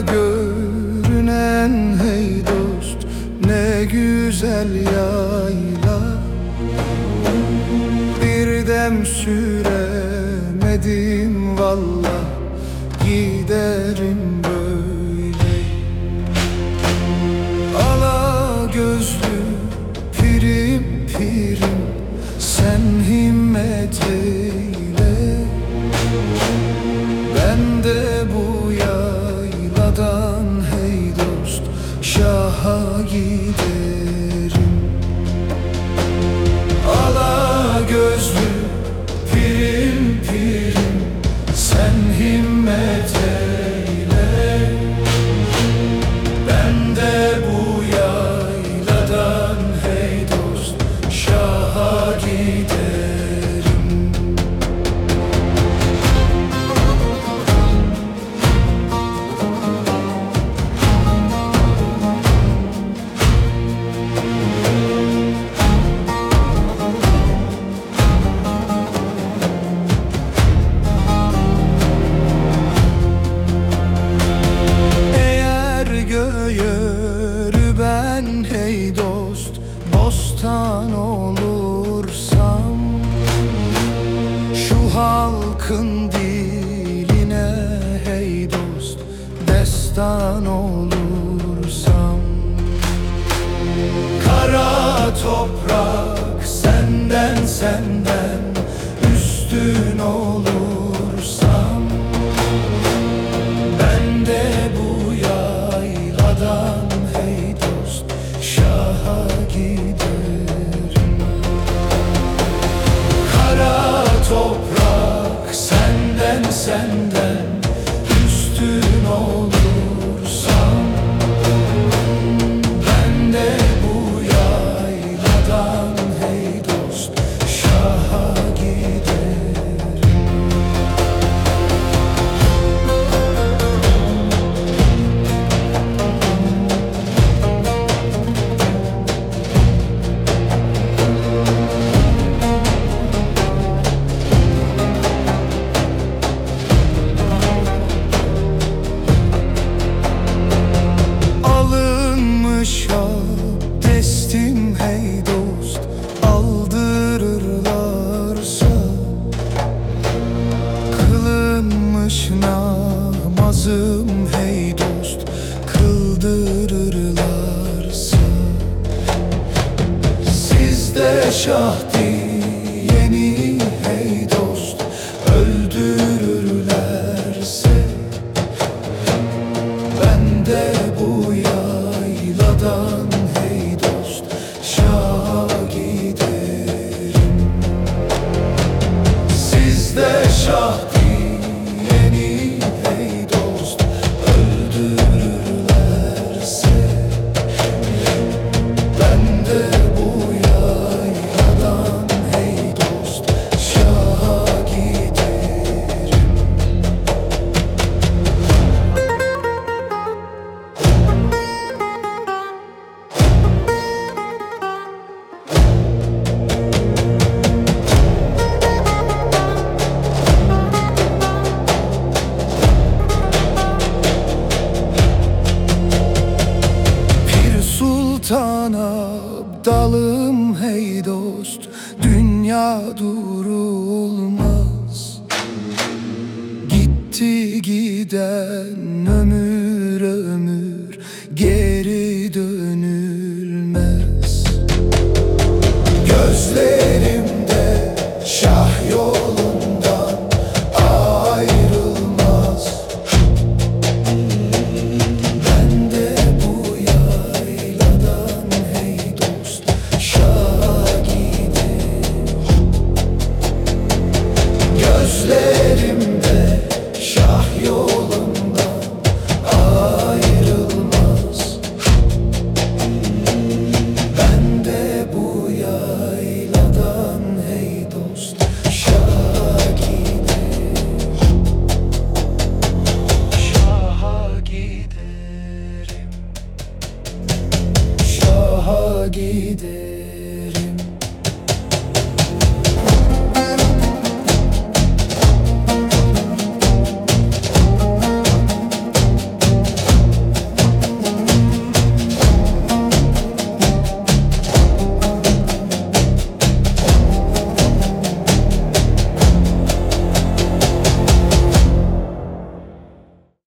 görünen hey dost Ne güzel yayla Bir dem süremedim valla Giderim do. sultan olursam Şu halkın diline hey dost destan olursam. Kara toprak senden senden send şahdi yeni hey dost öldürürlerse ben de bana dalım hey dost Dünya durulmaz. Gitti giden ömür ömür.